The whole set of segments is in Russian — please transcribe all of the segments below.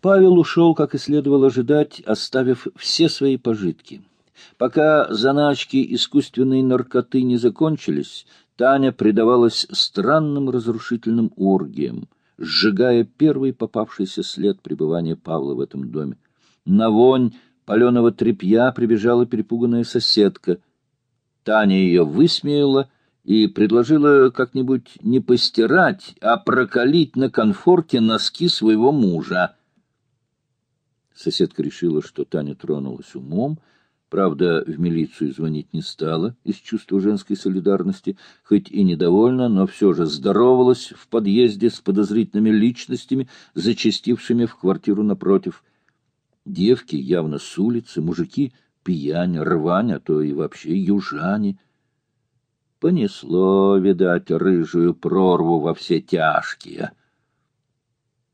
Павел ушел, как и следовало ожидать, оставив все свои пожитки. Пока заначки искусственной наркоты не закончились, Таня предавалась странным разрушительным оргиям, сжигая первый попавшийся след пребывания Павла в этом доме. На вонь паленого тряпья прибежала перепуганная соседка. Таня ее высмеяла и предложила как-нибудь не постирать, а прокалить на конфорке носки своего мужа. Соседка решила, что Таня тронулась умом, Правда, в милицию звонить не стала из чувства женской солидарности, хоть и недовольна, но все же здоровалась в подъезде с подозрительными личностями, зачастившими в квартиру напротив. Девки явно с улицы, мужики пьянь, рвань, а то и вообще южане. Понесло, видать, рыжую прорву во все тяжкие.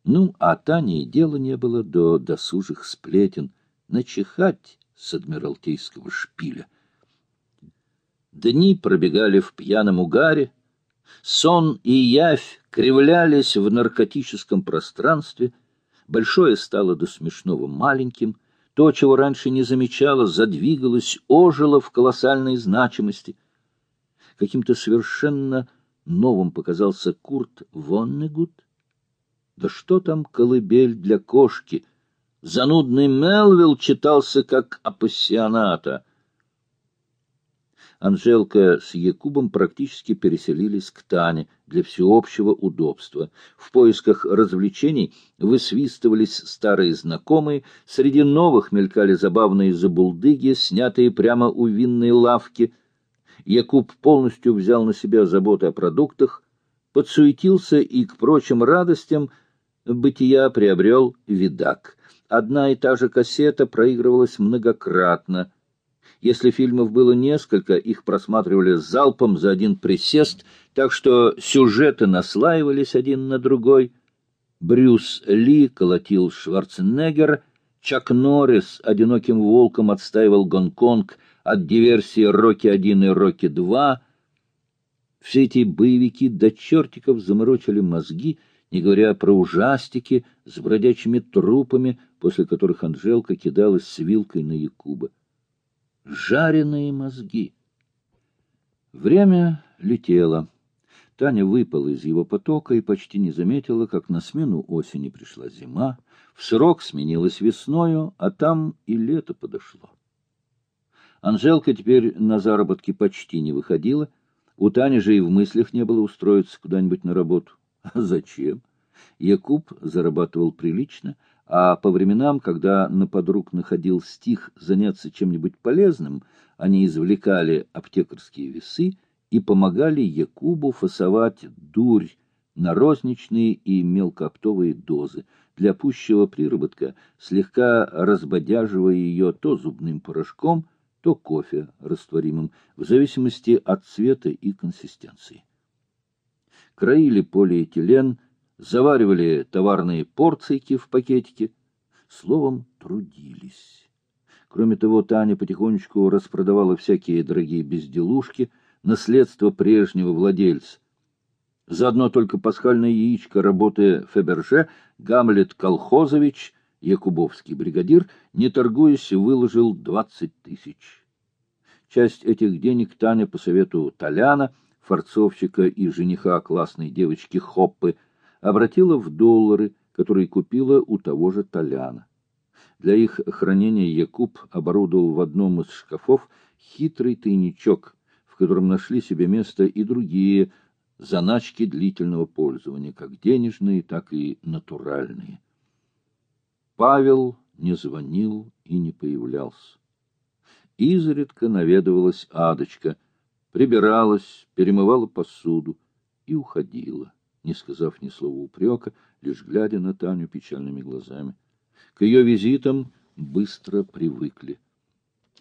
Ну, а Тане и дела не было до досужих сплетен. Начихать с адмиралтейского шпиля. Дни пробегали в пьяном угаре, сон и явь кривлялись в наркотическом пространстве, большое стало до смешного маленьким, то, чего раньше не замечала, задвигалось, ожило в колоссальной значимости. Каким-то совершенно новым показался Курт Воннегут. Да что там колыбель для кошки — Занудный Мелвилл читался как апассионата. Анжелка с Якубом практически переселились к Тане для всеобщего удобства. В поисках развлечений высвистывались старые знакомые, среди новых мелькали забавные забулдыги, снятые прямо у винной лавки. Якуб полностью взял на себя заботы о продуктах, подсуетился и к прочим радостям бытия приобрел видак. Одна и та же кассета проигрывалась многократно. Если фильмов было несколько, их просматривали залпом за один присест, так что сюжеты наслаивались один на другой. Брюс Ли колотил Шварценеггер, Чак Норрис одиноким волком отстаивал Гонконг от диверсии «Рокки-1» и «Рокки-2». Все эти боевики до чертиков заморочили мозги — не говоря про ужастики с бродячими трупами, после которых Анжелка кидалась с вилкой на Якуба. Жареные мозги. Время летело. Таня выпала из его потока и почти не заметила, как на смену осени пришла зима, в срок сменилась весною, а там и лето подошло. Анжелка теперь на заработки почти не выходила, у Тани же и в мыслях не было устроиться куда-нибудь на работу. А зачем? Якуб зарабатывал прилично, а по временам, когда на подруг находил стих заняться чем-нибудь полезным, они извлекали аптекарские весы и помогали Якубу фасовать дурь на розничные и мелкооптовые дозы, для пущего приработка, слегка разбодяживая ее то зубным порошком, то кофе растворимым, в зависимости от цвета и консистенции краили полиэтилен, заваривали товарные порцийки в пакетике, словом, трудились. Кроме того, Таня потихонечку распродавала всякие дорогие безделушки, наследство прежнего владельца. Заодно только пасхальное яичко работы Феберже Гамлет Колхозович, якубовский бригадир, не торгуясь, выложил двадцать тысяч. Часть этих денег Таня по совету Толяна — форцовщика и жениха классной девочки Хоппы, обратила в доллары, которые купила у того же Толяна. Для их хранения Якуб оборудовал в одном из шкафов хитрый тайничок, в котором нашли себе место и другие заначки длительного пользования, как денежные, так и натуральные. Павел не звонил и не появлялся. Изредка наведывалась Адочка — прибиралась, перемывала посуду и уходила, не сказав ни слова упрека, лишь глядя на Таню печальными глазами. К ее визитам быстро привыкли.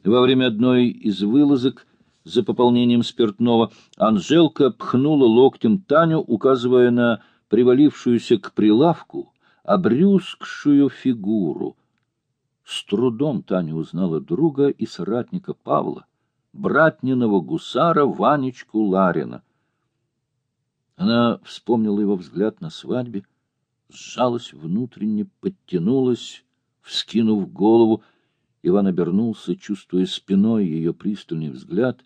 Во время одной из вылазок за пополнением спиртного Анжелка пхнула локтем Таню, указывая на привалившуюся к прилавку обрюзгшую фигуру. С трудом Таня узнала друга и соратника Павла братниного гусара Ванечку Ларина. Она вспомнила его взгляд на свадьбе, сжалась внутренне, подтянулась, вскинув голову. Иван обернулся, чувствуя спиной ее пристальный взгляд.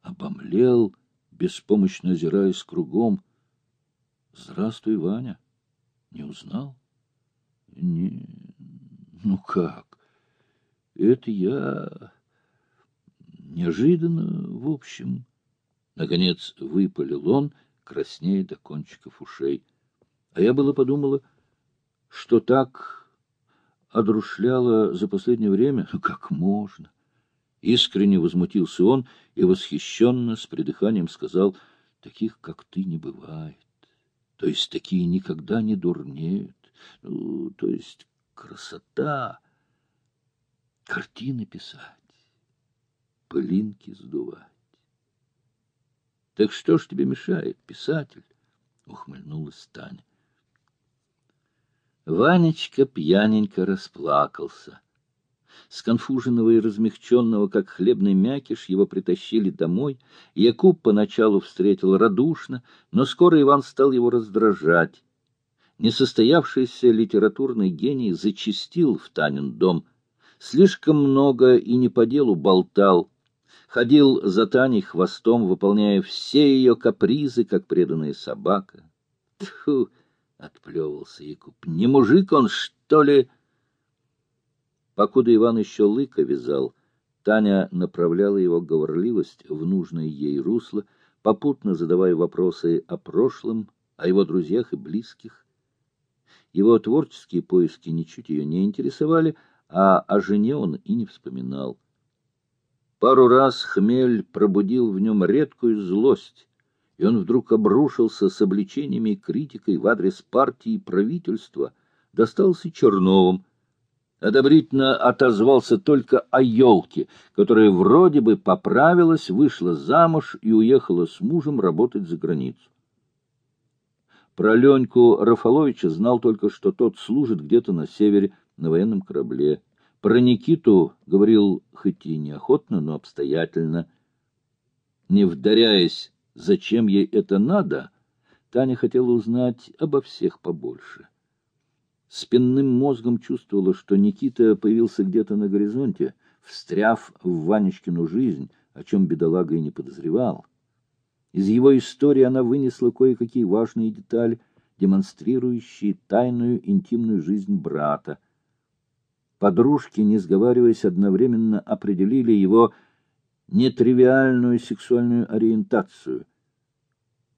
Обомлел, беспомощно озираясь кругом. — Здравствуй, Ваня. Не узнал? — Не... Ну как? Это я... Неожиданно, в общем... Наконец выпалил он, краснея до кончиков ушей. А я было подумала, что так одрушляла за последнее время, как можно. Искренне возмутился он и восхищенно с придыханием сказал, таких, как ты, не бывает. То есть такие никогда не дурнеют. Ну, то есть красота, картины писать, пылинки сдувать. Так что ж тебе мешает, писатель? Ухмыльнулась Таня. Ванечка пьяненько расплакался. Сконфуженного и размягченного, как хлебный мякиш, его притащили домой. Якуб поначалу встретил радушно, но скоро Иван стал его раздражать. Несостоявшийся литературный гений зачистил в Танин дом. Слишком много и не по делу болтал. Ходил за Таней хвостом, выполняя все ее капризы, как преданная собака. Тьфу! — отплевывался Якуб. — Не мужик он, что ли? Покуда Иван еще лыка вязал, Таня направляла его говорливость в нужное ей русло, попутно задавая вопросы о прошлом, о его друзьях и близких. Его творческие поиски ничуть ее не интересовали, а о жене он и не вспоминал. Пару раз хмель пробудил в нем редкую злость, и он вдруг обрушился с обличениями и критикой в адрес партии и правительства, достался Черновым, одобрительно отозвался только о елке, которая вроде бы поправилась, вышла замуж и уехала с мужем работать за границу. Про Леньку Рафаловича знал только, что тот служит где-то на севере на военном корабле. Про Никиту говорил хоть и неохотно, но обстоятельно. Не вдаряясь Зачем ей это надо, Таня хотела узнать обо всех побольше. Спинным мозгом чувствовала, что Никита появился где-то на горизонте, встряв в Ванечкину жизнь, о чем бедолага и не подозревал. Из его истории она вынесла кое-какие важные детали, демонстрирующие тайную интимную жизнь брата. Подружки, не сговариваясь, одновременно определили его нетривиальную сексуальную ориентацию.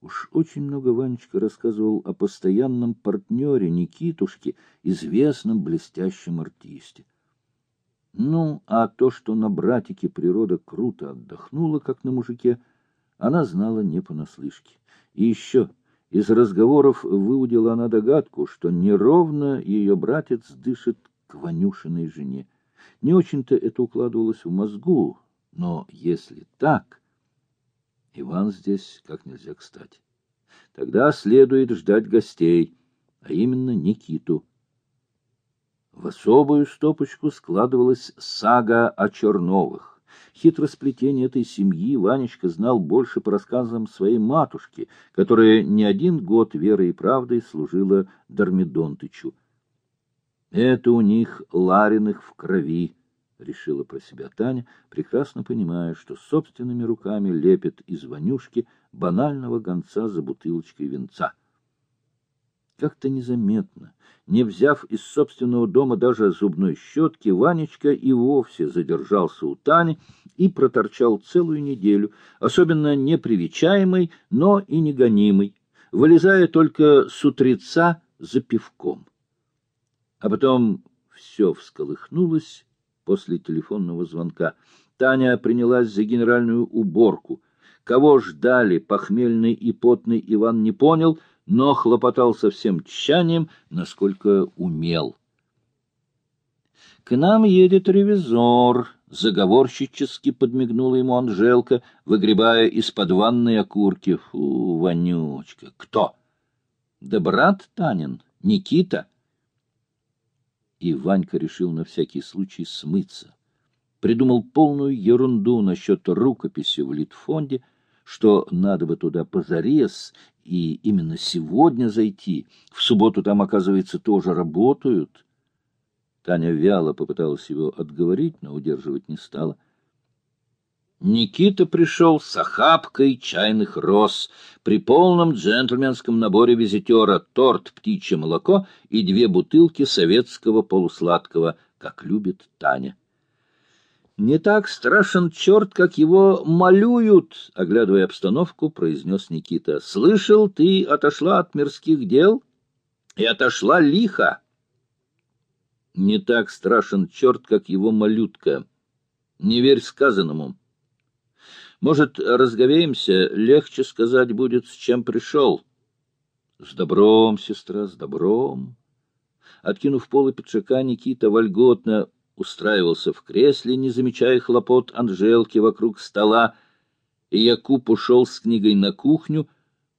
Уж очень много Ванечка рассказывал о постоянном партнере Никитушке, известном блестящем артисте. Ну, а то, что на братике природа круто отдохнула, как на мужике, она знала не понаслышке. И еще из разговоров выудила она догадку, что неровно ее братец дышит к Ванюшиной жене. Не очень-то это укладывалось в мозгу, но если так, Иван здесь как нельзя кстати. Тогда следует ждать гостей, а именно Никиту. В особую стопочку складывалась сага о Черновых. Хитросплетение этой семьи Ванечка знал больше по рассказам своей матушки, которая не один год верой и правдой служила Дармидонтычу. Это у них Лариных в крови, — решила про себя Таня, прекрасно понимая, что собственными руками лепит из вонюшки банального гонца за бутылочкой венца. Как-то незаметно, не взяв из собственного дома даже зубной щетки, Ванечка и вовсе задержался у Тани и проторчал целую неделю, особенно непривечаемый, но и негонимый, вылезая только с утреца за пивком. А потом все всколыхнулось, после телефонного звонка. Таня принялась за генеральную уборку. Кого ждали, похмельный и потный Иван не понял, но хлопотал со всем тщанием, насколько умел. — К нам едет ревизор, — заговорщически подмигнула ему Анжелка, выгребая из-под ванной окурки. — Фу, вонючка! Кто? — Да брат Танин, Никита и Ванька решил на всякий случай смыться. Придумал полную ерунду насчет рукописи в Литфонде, что надо бы туда позарез и именно сегодня зайти. В субботу там, оказывается, тоже работают. Таня вяло попыталась его отговорить, но удерживать не стала. Никита пришел с охапкой чайных роз при полном джентльменском наборе визитера торт «Птичье молоко» и две бутылки советского полусладкого, как любит Таня. «Не так страшен черт, как его малюют», — оглядывая обстановку, произнес Никита. «Слышал, ты отошла от мирских дел и отошла лихо». «Не так страшен черт, как его малютка. Не верь сказанному». Может, разговеемся, легче сказать будет, с чем пришел. С добром, сестра, с добром. Откинув полы пиджака, Никита вольготно устраивался в кресле, не замечая хлопот Анжелки вокруг стола, и Якуб ушел с книгой на кухню.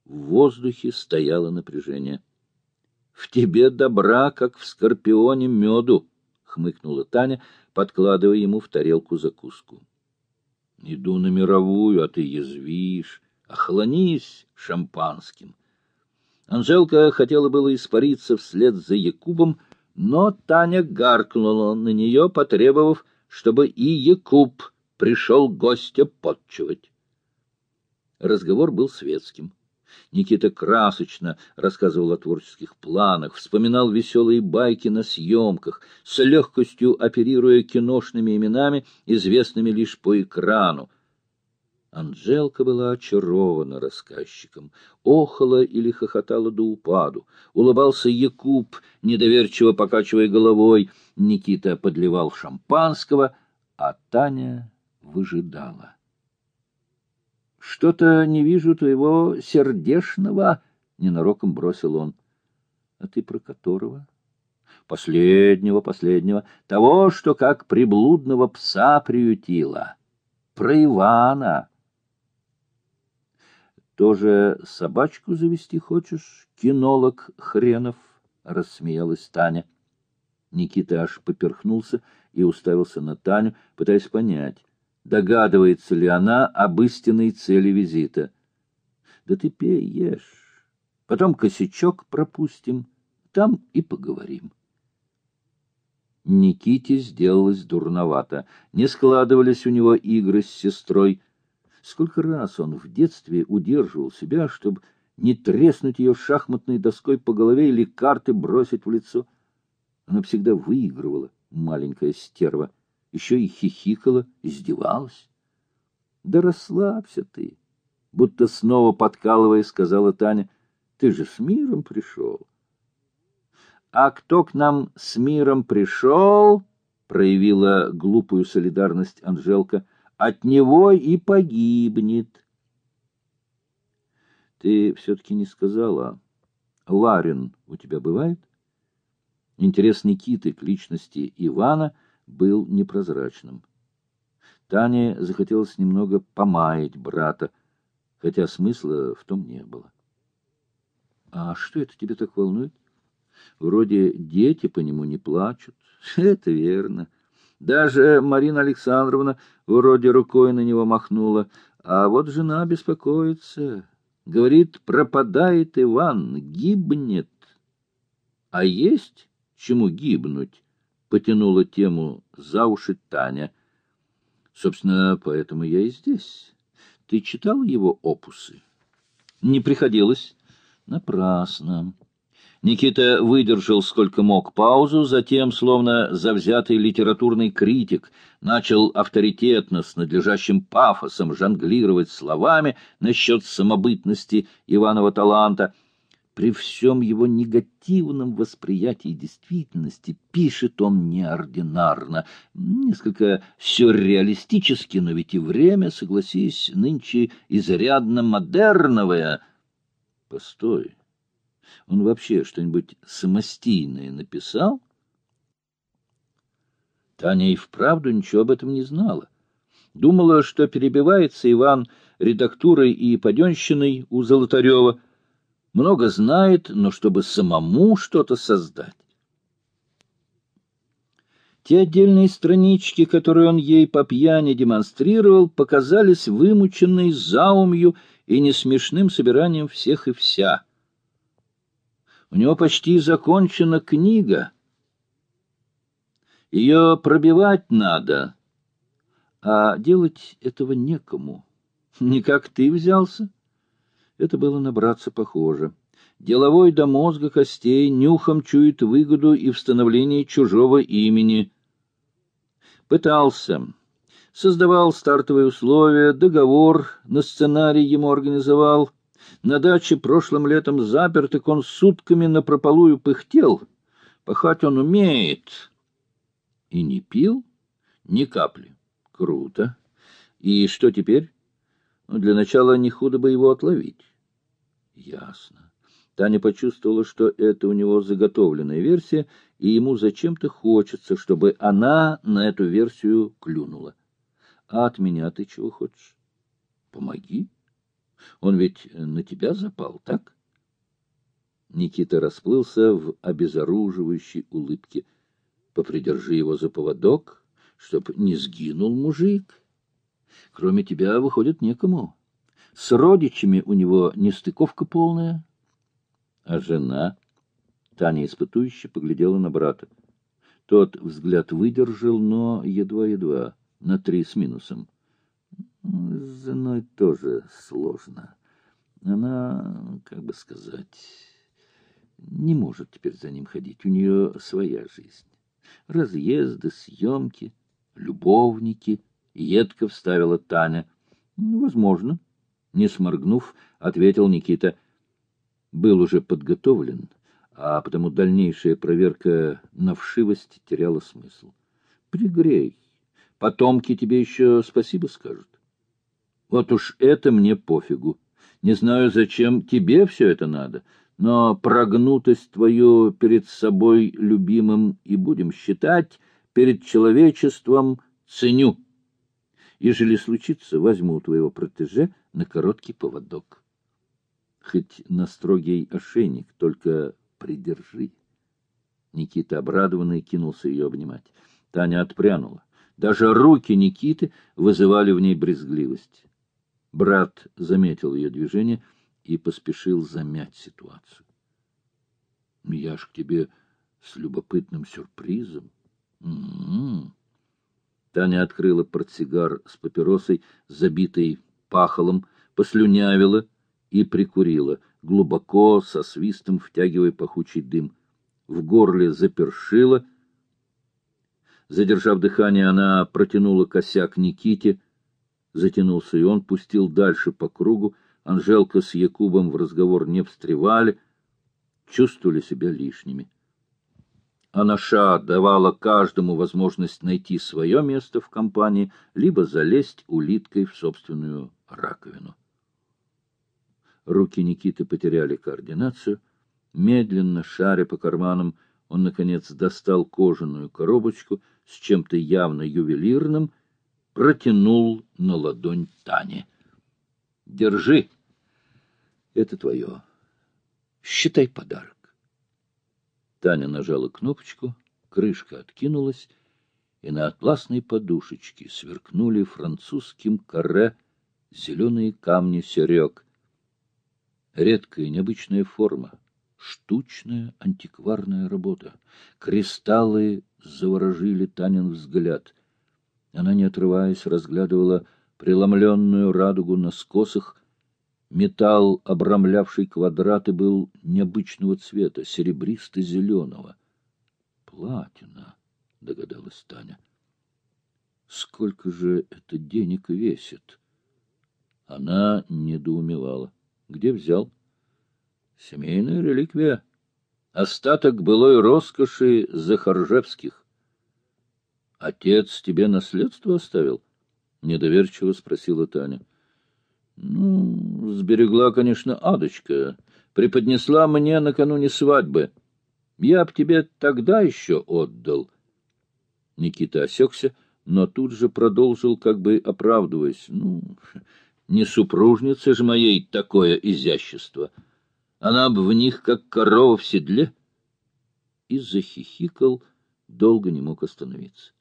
В воздухе стояло напряжение. — В тебе добра, как в скорпионе меду, — хмыкнула Таня, подкладывая ему в тарелку закуску. Иду на мировую, а ты язвишь. Охлонись шампанским. Анжелка хотела было испариться вслед за Якубом, но Таня гаркнула на нее, потребовав, чтобы и Якуб пришел гостя подчивать. Разговор был светским. Никита красочно рассказывал о творческих планах, вспоминал веселые байки на съемках, с легкостью оперируя киношными именами, известными лишь по экрану. Анжелка была очарована рассказчиком, охала или хохотала до упаду. Улыбался Якуб, недоверчиво покачивая головой. Никита подливал шампанского, а Таня выжидала. — Что-то не вижу твоего сердешного, — ненароком бросил он. — А ты про которого? — Последнего, последнего. Того, что как приблудного пса приютила. Про Ивана. — Тоже собачку завести хочешь, кинолог хренов? — рассмеялась Таня. Никита аж поперхнулся и уставился на Таню, пытаясь понять, догадывается ли она об истинной цели визита. Да ты пей, ешь. Потом косячок пропустим, там и поговорим. Никите сделалось дурновато. Не складывались у него игры с сестрой. Сколько раз он в детстве удерживал себя, чтобы не треснуть ее шахматной доской по голове или карты бросить в лицо. Она всегда выигрывала, маленькая стерва еще и хихикала, издевалась. — Да расслабься ты, — будто снова подкалывая, сказала Таня. — Ты же с миром пришел. — А кто к нам с миром пришел, — проявила глупую солидарность Анжелка, — от него и погибнет. — Ты все-таки не сказала, Ларин у тебя бывает? Интерес Никиты к личности Ивана — был непрозрачным. Тане захотелось немного помаять брата, хотя смысла в том не было. — А что это тебе так волнует? Вроде дети по нему не плачут. Это верно. Даже Марина Александровна вроде рукой на него махнула. А вот жена беспокоится. Говорит, пропадает Иван, гибнет. А есть чему гибнуть? Потянула тему за уши Таня. Собственно, поэтому я и здесь. Ты читал его опусы? Не приходилось. Напрасно. Никита выдержал сколько мог паузу, затем, словно завзятый литературный критик, начал авторитетно, с надлежащим пафосом жонглировать словами насчет самобытности Иванова таланта — при всем его негативном восприятии действительности пишет он неординарно, несколько сюрреалистически, но ведь и время, согласись, нынче изрядно модерновое. Постой, он вообще что-нибудь самостийное написал? Таня и вправду ничего об этом не знала. Думала, что перебивается Иван редактурой и паденщиной у Золотарева — много знает, но чтобы самому что-то создать. Те отдельные странички, которые он ей по пьяни демонстрировал, показались вымученной заумью и несмешным собиранием всех и вся. У него почти закончена книга. Ее пробивать надо, а делать этого некому. Не как ты взялся. Это было набраться похоже. Деловой до мозга костей нюхом чует выгоду и в становлении чужого имени. Пытался. Создавал стартовые условия, договор на сценарий ему организовал. На даче прошлым летом запертых он сутками напропалую пыхтел. Пахать он умеет. И не пил ни капли. Круто. И что теперь? Ну, для начала не худо бы его отловить. Ясно. Таня почувствовала, что это у него заготовленная версия, и ему зачем-то хочется, чтобы она на эту версию клюнула. А от меня ты чего хочешь? Помоги. Он ведь на тебя запал, так? Никита расплылся в обезоруживающей улыбке. Попридержи его за поводок, чтоб не сгинул мужик. Кроме тебя, выходит, некому. С родичами у него нестыковка полная. А жена? Таня испытующе поглядела на брата. Тот взгляд выдержал, но едва-едва, на три с минусом. С женой тоже сложно. Она, как бы сказать, не может теперь за ним ходить. У нее своя жизнь. Разъезды, съемки, любовники. Едко вставила Таня. Возможно. Не сморгнув, ответил Никита был уже подготовлен, а потому дальнейшая проверка на вшивость теряла смысл. Пригрей. Потомки тебе еще спасибо скажут. Вот уж это мне пофигу. Не знаю, зачем тебе все это надо, но прогнутость твою перед собой любимым и будем считать, перед человечеством ценю. Ежели случится, возьму твоего протеже на короткий поводок хоть на строгий ошейник, только придержи. Никита, обрадованный, кинулся ее обнимать. Таня отпрянула. Даже руки Никиты вызывали в ней брезгливость. Брат заметил ее движение и поспешил замять ситуацию. — Я ж к тебе с любопытным сюрпризом. М-м-м. Таня открыла портсигар с папиросой, забитой пахолом, послюнявила и прикурила, глубоко, со свистом втягивая пахучий дым. В горле запершила. Задержав дыхание, она протянула косяк Никите. Затянулся и он, пустил дальше по кругу. Анжелка с Якубом в разговор не встревали, чувствовали себя лишними. Анаша давала каждому возможность найти свое место в компании, либо залезть улиткой в собственную раковину. Руки Никиты потеряли координацию. Медленно, шаря по карманам, он, наконец, достал кожаную коробочку с чем-то явно ювелирным, протянул на ладонь Тане. — Держи. Это твое. Считай подарок. Таня нажала кнопочку, крышка откинулась, и на атласной подушечке сверкнули французским каре зеленые камни серег — Редкая необычная форма, штучная антикварная работа. Кристаллы заворожили Танин взгляд. Она, не отрываясь, разглядывала преломленную радугу на скосах. Металл, обрамлявший квадраты, был необычного цвета, серебристо-зеленого. «Платина», — догадалась Таня. «Сколько же это денег весит?» Она недоумевала. Где взял? Семейная реликвия. Остаток былой роскоши Захаржевских. Отец тебе наследство оставил? Недоверчиво спросила Таня. Ну, сберегла, конечно, Адочка. Преподнесла мне накануне свадьбы. Я б тебе тогда еще отдал. Никита осекся, но тут же продолжил, как бы оправдываясь. Ну, не супружница же моей такое изящество. Она бы в них, как корова в седле. И захихикал долго не мог остановиться.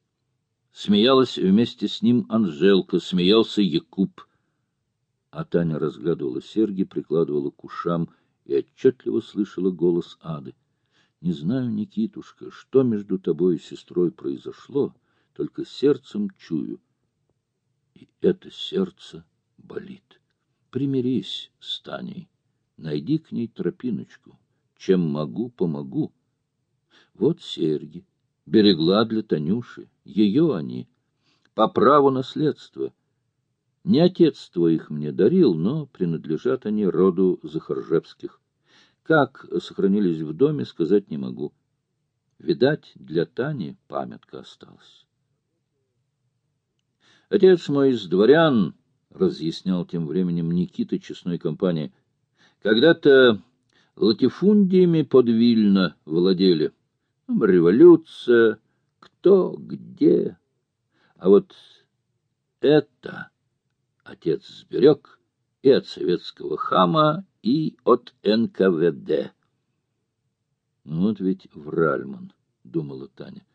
Смеялась вместе с ним Анжелка, смеялся Якуб. А Таня разглядывала серьги, прикладывала к ушам и отчетливо слышала голос Ады. Не знаю, Никитушка, что между тобой и сестрой произошло, только сердцем чую. И это сердце болит. Примирись с Таней, найди к ней тропиночку. Чем могу, помогу. Вот серьги. Берегла для Танюши. Ее они. По праву наследства. Не отец твой их мне дарил, но принадлежат они роду Захаржевских. Как сохранились в доме, сказать не могу. Видать, для Тани памятка осталась. Отец мой из дворян, — разъяснял тем временем Никита честной компании, — когда-то латифундиями под Вильно владели. Революция, кто, где. А вот это отец сберег и от советского хама, и от НКВД. Вот ведь Вральман, — думала Таня.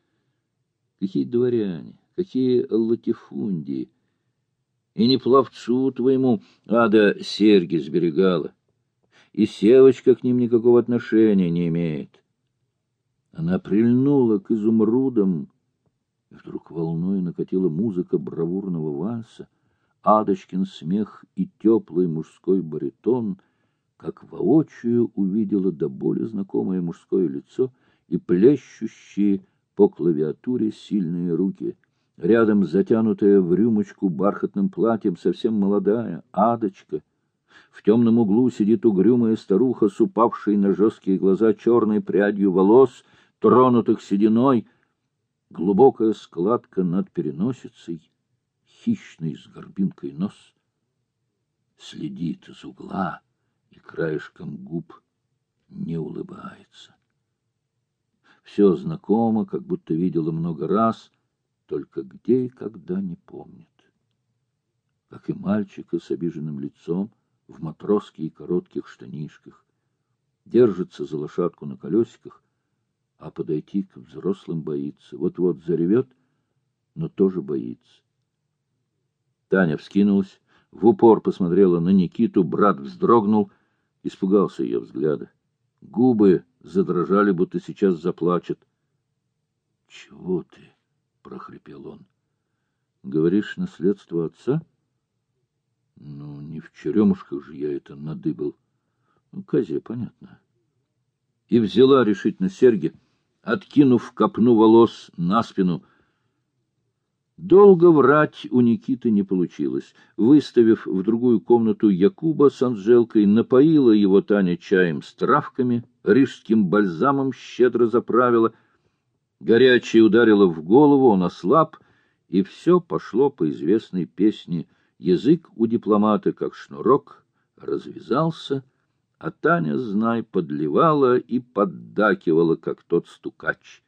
Какие дворяне, какие латифундии. И не пловцу твоему ада серьги сберегала. И Севочка к ним никакого отношения не имеет. Она прильнула к изумрудам, и вдруг волной накатила музыка бравурного вальса, Адочкин смех и теплый мужской баритон — как воочию увидела до боли знакомое мужское лицо и плещущие по клавиатуре сильные руки. Рядом затянутая в рюмочку бархатным платьем совсем молодая адочка. В темном углу сидит угрюмая старуха с упавшей на жесткие глаза черной прядью волос, тронутых сединой, глубокая складка над переносицей, хищный с горбинкой нос. Следит из угла и краешком губ не улыбается. Все знакомо, как будто видела много раз, только где и когда не помнит. Как и мальчика с обиженным лицом в матроске и коротких штанишках, держится за лошадку на колесиках, а подойти к взрослым боится. Вот-вот заревет, но тоже боится. Таня вскинулась, в упор посмотрела на Никиту, брат вздрогнул — Испугался ее взгляда. Губы задрожали, будто сейчас заплачет. — Чего ты? — прохрипел он. — Говоришь, наследство отца? — Ну, не в черемушках же я это надыбал. Ну, козе, понятно. И взяла решительно серьги, откинув копну волос на спину — Долго врать у Никиты не получилось. Выставив в другую комнату Якуба с Анжелкой, напоила его Таня чаем с травками, рижским бальзамом щедро заправила. Горячее ударило в голову, он ослаб, и все пошло по известной песне. Язык у дипломата, как шнурок, развязался, а Таня, знай, подливала и поддакивала, как тот стукач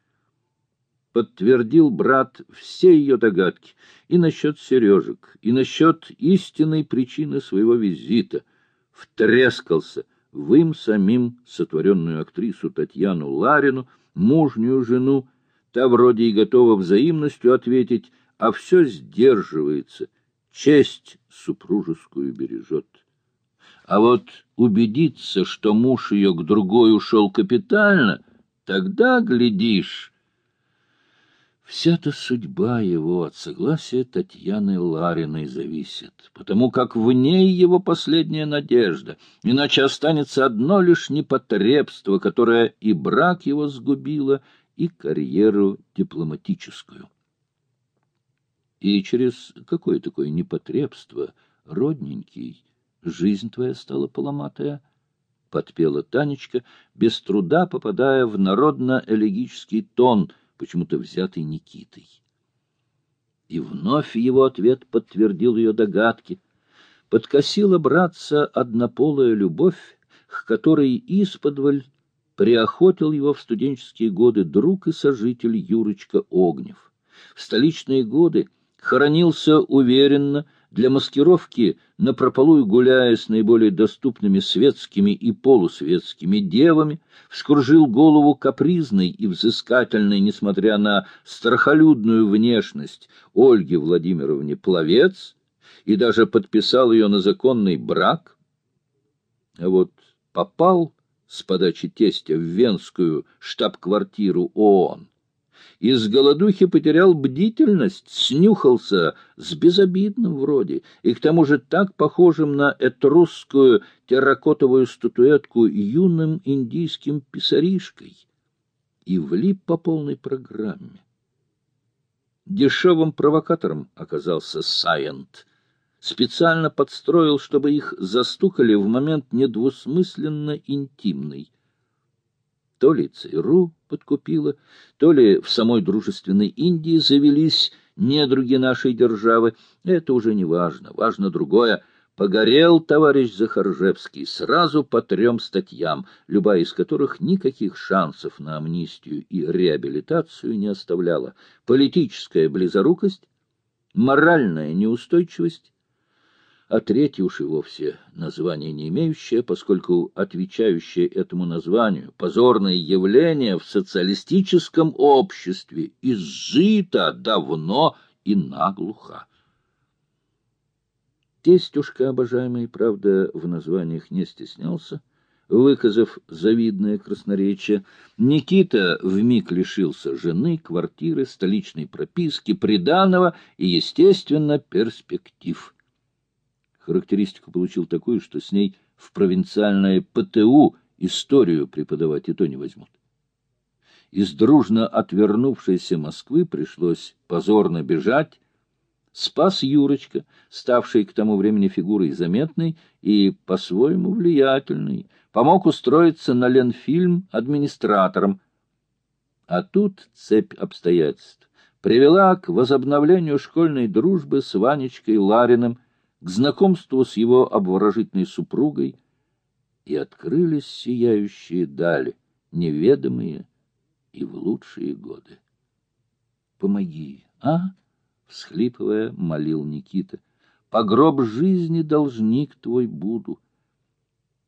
подтвердил брат все ее догадки и насчет сережек, и насчет истинной причины своего визита. Втрескался в им самим сотворенную актрису Татьяну Ларину, мужнюю жену, та вроде и готова взаимностью ответить, а все сдерживается, честь супружескую бережет. А вот убедиться, что муж ее к другой ушел капитально, тогда, глядишь, Вся-то судьба его от согласия Татьяны Лариной зависит, потому как в ней его последняя надежда, иначе останется одно лишь непотребство, которое и брак его сгубило, и карьеру дипломатическую. И через какое такое непотребство, родненький, жизнь твоя стала поломатая, — подпела Танечка, без труда попадая в народно-элегический тон — почему-то взятый Никитой. И вновь его ответ подтвердил ее догадки. Подкосила братца однополая любовь, к которой исподволь приохотил его в студенческие годы друг и сожитель Юрочка Огнев. В столичные годы хоронился уверенно, для маскировки, напропалую гуляя с наиболее доступными светскими и полусветскими девами, вскружил голову капризной и взыскательной, несмотря на страхолюдную внешность, Ольге Владимировне Пловец и даже подписал ее на законный брак. А вот попал с подачи тестя в Венскую штаб-квартиру ООН из голодухи потерял бдительность, снюхался с безобидным вроде, и к тому же так похожим на этрусскую терракотовую статуэтку юным индийским писаришкой, и влип по полной программе. Дешевым провокатором оказался Сайент. Специально подстроил, чтобы их застукали в момент недвусмысленно интимный. То ли ЦРУ подкупила, то ли в самой дружественной Индии завелись недруги нашей державы. Это уже не важно. Важно другое. Погорел товарищ Захаржевский сразу по трем статьям, любая из которых никаких шансов на амнистию и реабилитацию не оставляла. Политическая близорукость, моральная неустойчивость, а третье уж и вовсе название не имеющее, поскольку отвечающее этому названию позорное явление в социалистическом обществе изжито давно и наглухо. Тестюшка, обожаемый, правда, в названиях не стеснялся, выказав завидное красноречие, Никита вмиг лишился жены, квартиры, столичной прописки, приданого и, естественно, перспектив. Характеристику получил такую, что с ней в провинциальное ПТУ историю преподавать и то не возьмут. Из дружно отвернувшейся Москвы пришлось позорно бежать. Спас Юрочка, ставший к тому времени фигурой заметной и по-своему влиятельной, помог устроиться на Ленфильм администратором. А тут цепь обстоятельств привела к возобновлению школьной дружбы с Ванечкой Лариным, к знакомству с его обворожительной супругой, и открылись сияющие дали, неведомые и в лучшие годы. «Помоги, а?» — всхлипывая, молил Никита. «По гроб жизни должник твой буду»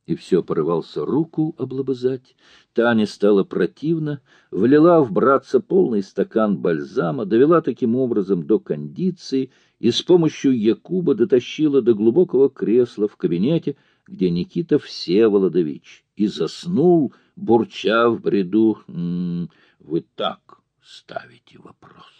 и все порывался руку облобызать. Таня стала противно, влила в братца полный стакан бальзама, довела таким образом до кондиции и с помощью Якуба дотащила до глубокого кресла в кабинете, где Никита Всеволодович, и заснул, бурча в бреду, «М -м, «Вы так ставите вопрос».